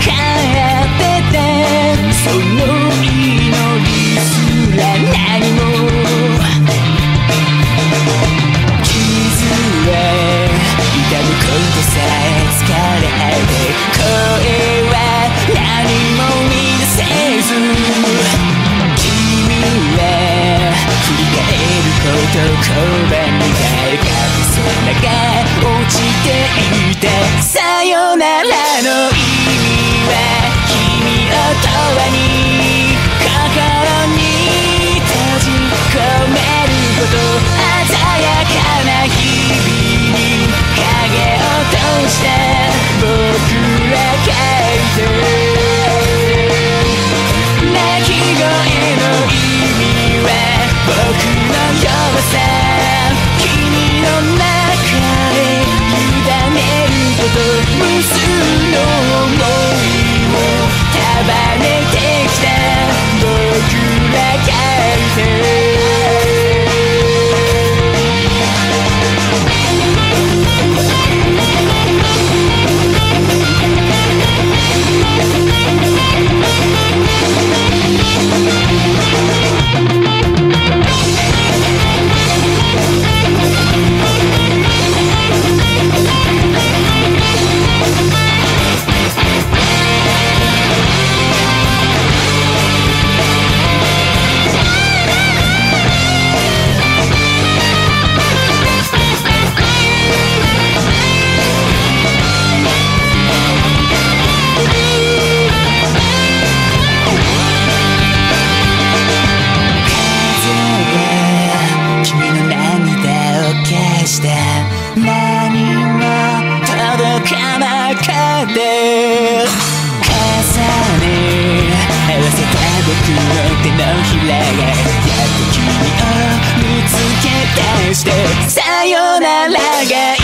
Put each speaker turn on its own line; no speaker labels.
can't 側にで傘に合わせた僕の手のひらがやっと君を見つけ出してさよならが